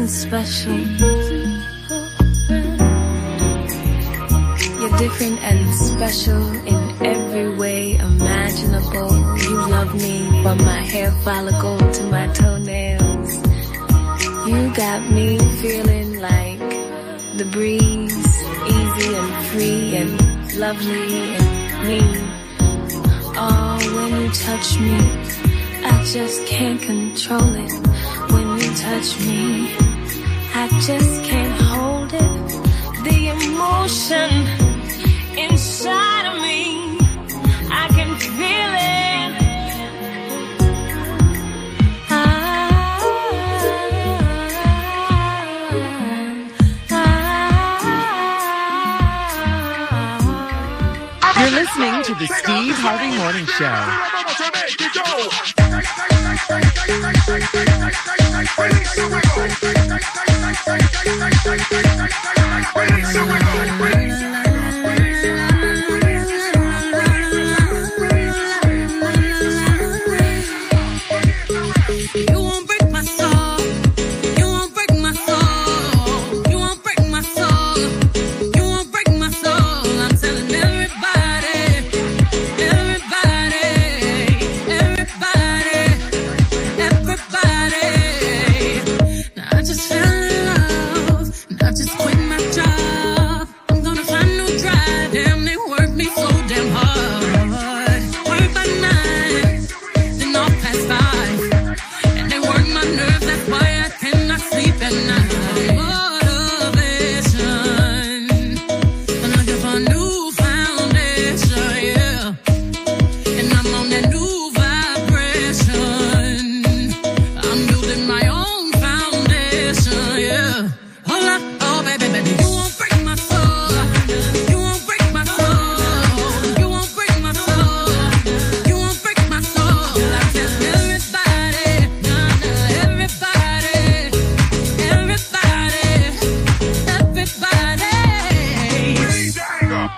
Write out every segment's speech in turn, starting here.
and special. You're different and special in every way imaginable. You love me from my hair follicle to my toenails. You got me feeling like the breeze, easy and free and lovely and me. Oh, when you touch me, I just can't control it when you touch me. I just can't hold it. The emotion inside of me, I can feel it. You're listening to the Steve Harvey Morning Show.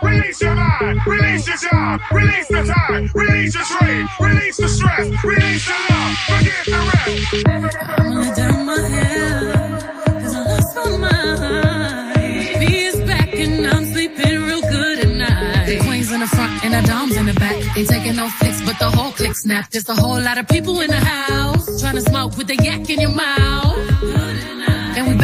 Release your mind, release your job, release the time, release your strain, release the stress, release the love, forget the rest. Gonna down my I lost my mind. Back and I'm sleeping real good at night. The queen's in the front and the dom's in the back. Ain't taking no flicks, but the whole click snap. There's a whole lot of people in the house trying to smoke with the yak in your mouth.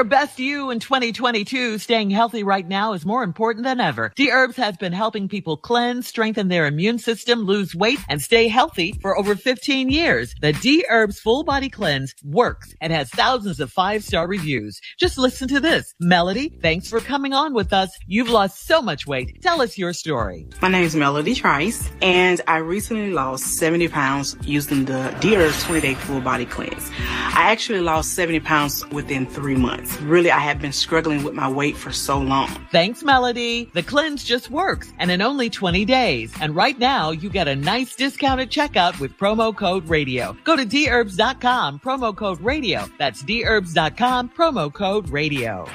your best you in 2022. Staying healthy right now is more important than ever. D Herbs has been helping people cleanse, strengthen their immune system, lose weight, and stay healthy for over 15 years. The D Herbs Full Body Cleanse works and has thousands of five star reviews. Just listen to this. Melody, thanks for coming on with us. You've lost so much weight. Tell us your story. My name is Melody Trice, and I recently lost 70 pounds using the D Herbs 20 Day Full Body Cleanse. I actually lost 70 pounds within three months. Really, I have been struggling with my weight for so long. Thanks, Melody. The cleanse just works and in only 20 days. And right now, you get a nice discounted checkout with promo code radio. Go to dherbs.com, promo code radio. That's dherbs.com, promo code radio.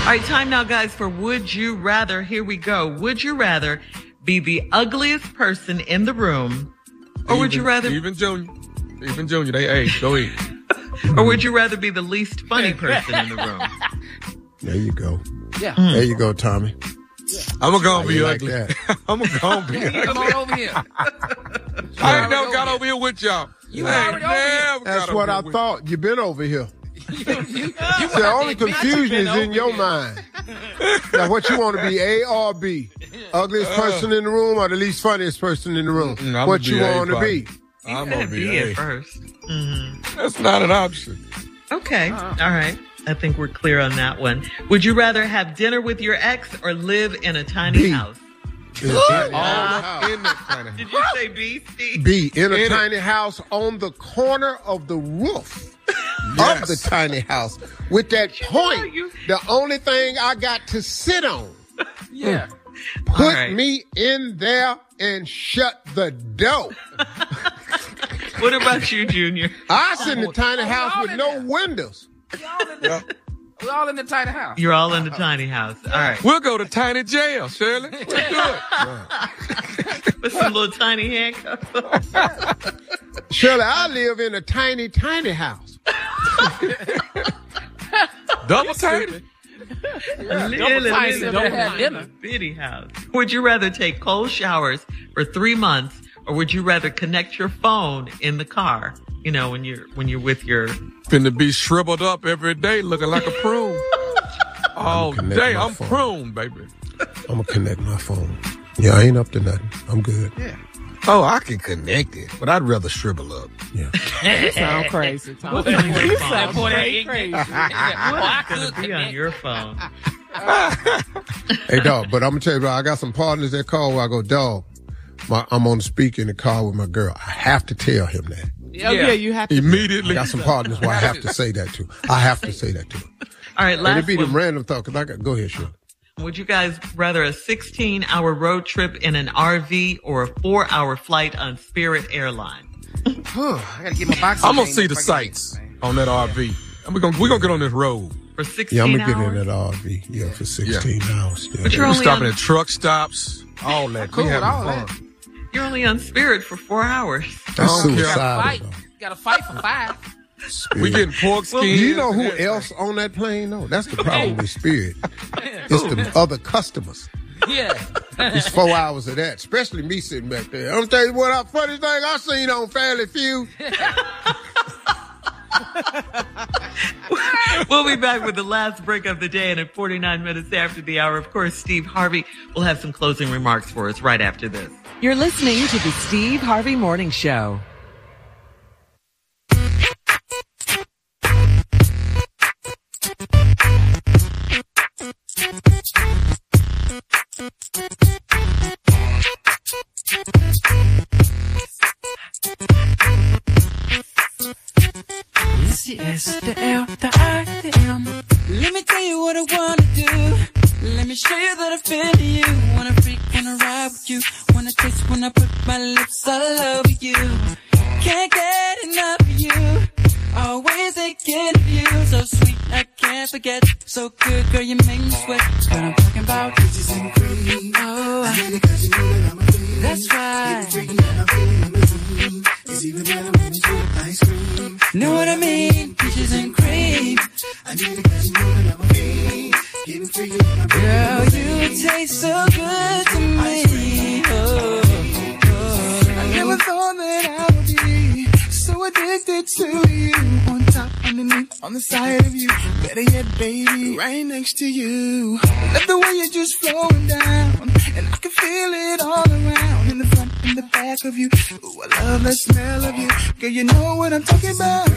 All right, time now, guys, for Would You Rather. Here we go. Would you rather be the ugliest person in the room, or would you rather, Even Junior. Even Junior, they, hey, go eat. Or would you rather be the least funny person in the room? There you go. Yeah. There you go, Tommy. I'm gonna go and How be you like ugly. that? I'm gonna go and be ugly. Come on over here. I ain't never got over here with y'all. You I ain't already over here. never That's what I thought. You've been over here. You, you, you The only confusion is in your mind. Now, what you want to be, A or B? Ugliest person in the room or the least funniest person in the room? Mm, what you want to probably. Be? I'm Gonna gonna be be A. at 1st mm-hmm. That's not an option. Okay. Uh-uh. All right. I think we're clear on that one. Would you rather have dinner with your ex or live in a tiny B. house? In a tiny house. In that kind of. Did you say B, Steve? B, in a In a- tiny house on the corner of the roof of the tiny house with that point. you- The only thing I got to sit on. yeah. Put All right. me in there and shut the door. What about you, Junior? I sit in the tiny house with no there. windows. We all in the, we all in the tiny house. You're all in the tiny house. All right. We'll go to tiny jail, Shirley. Let's do it. With some little tiny handcuffs. Shirley, I live in a tiny, tiny house. Double tiny. Little, tiny, little, don't little have dinner. bitty house. Would you rather take cold showers for three months or would you rather connect your phone in the car? You know, when you're, when you're with your, Finna be shriveled up every day looking like a prune. All connect day, I'm phone. prune, baby. I'm gonna connect my phone. Yeah, I ain't up to nothing. I'm good. Yeah. Oh, I can connect it, but I'd rather shrivel up. Yeah. sound crazy. Tom. what's on your phone? That boy, that ain't crazy. Well, I It's could gonna be on your phone. Hey, dog, but I'm gonna tell you, bro, I got some partners that call where I go, dog. My, I'm on the speaker in the car with my girl. I have to tell him that. Oh, yeah, you have to. Immediately. I Immediately. got some partners where I have to say that to. I have to say that to. him. All right, And last it be the random thought, cause I got, go ahead, Shirley. Would you guys rather a 16 hour road trip in an RV or a four hour flight on Spirit Airline? I gotta get my boxing. I'm gonna see the sights on that RV. And we're gonna we gonna get on this road. For 16 Yeah, I'm gonna hours? get in that RV. Yeah, for 16 hours. Yeah. But you're We're only stopping on, at truck stops, all that. Cool we with having all fun. that. You're only on Spirit for four hours. That's I don't care. suicidal. Fight. though. Gotta fight for five. Spirit. We getting pork skins. Do you know who else on that plane? No, that's the problem with Spirit. It's the other customers. Yeah. It's four hours of that, especially me sitting back there. I'm telling you what, the funniest thing I seen on Fairly Few. We'll be back with the last break of the day and at 49 minutes after the hour. Of course, Steve Harvey will have some closing remarks for us right after this. You're listening to the Steve Harvey Morning Show. Thinking of you. So sweet, I can't forget. So good, girl, you make me sweat. What I'm talking about. Peaches and cream. Oh, that's right. Know what I mean? Peaches and cream. Girl, you taste so good to me. Oh, oh, oh. I never thought that I would be so addicted to you. Underneath, on the side of you. Better yet, baby, right next to you. Love the way you're just flowing down, and I can feel it all around in the front and the back of you. Ooh, I love the smell of you, girl. You know what I'm talking about.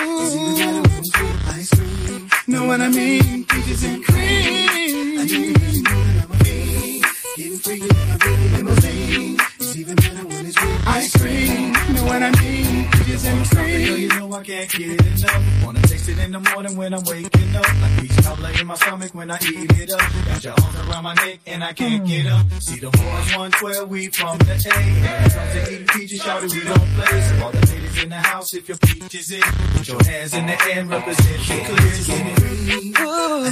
Ooh, know what I mean? Peaches and cream. Getting free, I Ice can't get enough. Wanna taste it in the morning when I'm waking up. Like peach cobbler in my stomach when I eat it up. Got your arms around my neck and I can't get up. See the boys 112, we from the A. When it comes to eating peaches, shout it, we don't play. So all the ladies in the house, if your peach is it, put your hands in the air and represent the clear. Ooh,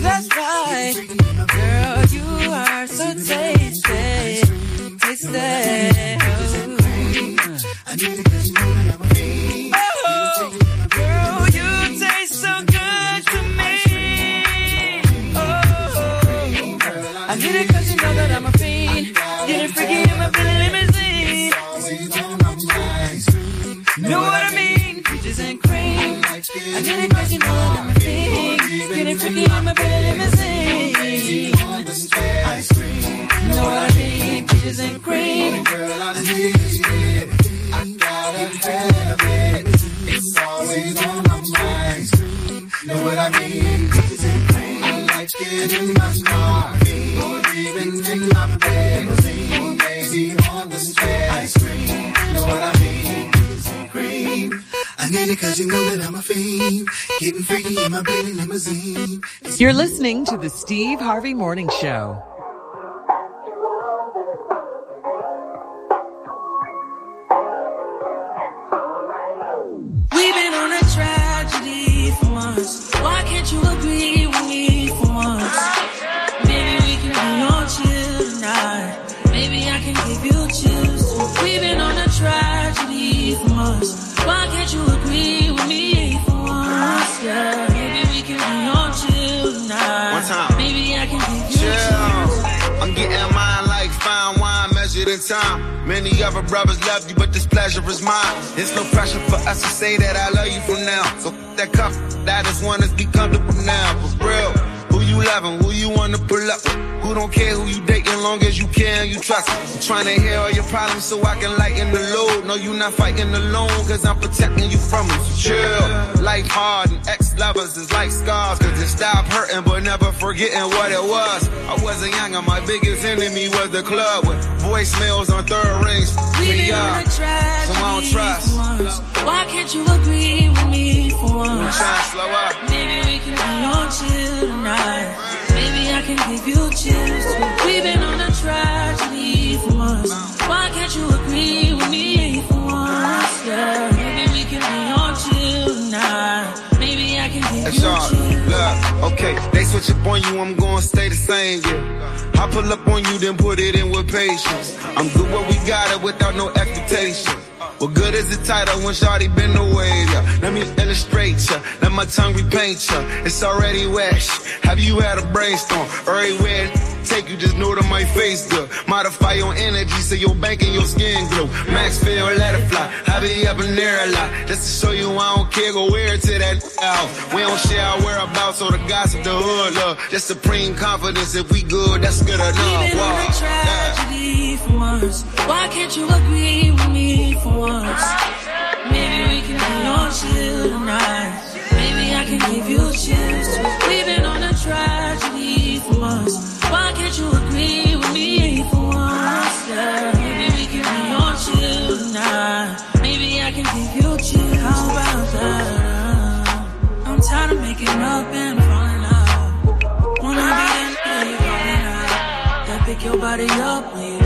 that's right. Getting freaky in my Billy limousine. Know what I mean? Peaches and cream. I need it cause you know that I'm a. Getting in my limousine. You're listening to the Steve Harvey Morning Show. Time. Many other brothers love you, but this pleasure is mine. It's no pressure for us to say that I love you from now. So that cuff, that is one that's be comfortable now. For real, you loving, who you wanna pull up with? Who don't care who you dating, long as you care and you trust. I'm trying to hear all your problems so I can lighten the load. No, you not fighting alone, cause I'm protecting you from them. So chill. Life hard and ex-lovers is like scars, cause it stop hurting but never forgetting what it was. I wasn't young and my biggest enemy was the club with voicemails on third rings. We've Pretty been on young, a so I don't trust. once. Why can't you agree with me for I'm once? trying to slow up. Maybe we can be on chill tonight. Maybe I can give you chills. We've been on a tragedy for months. Why can't you agree with me for once? Yeah, maybe we can be on chill. Maybe I can give you chills. look, okay, they switch up on you, I'm gonna stay the same, yeah. I pull up on you, then put it in with patience. I'm good where we got it without no expectation. What good is the title when Shawty been away, yeah? Let me illustrate ya, let my tongue repaint ya. It's already wet. Have you had a brainstorm? Everywhere take you, just know that my face good. Modify your energy so your bank and your skin glow. Max feel, let it fly. I be up in there a lot. Just to show you I don't care, go wear it to that house. We don't share our whereabouts or the gossip, the hood love. Just supreme confidence. If we good, that's good enough. We've been on Wow. a tragedy for once. Why can't you agree with me for once? Maybe we can be on chill tonight. Maybe I can give you chills. We've been on a tragedy for once. Your up when you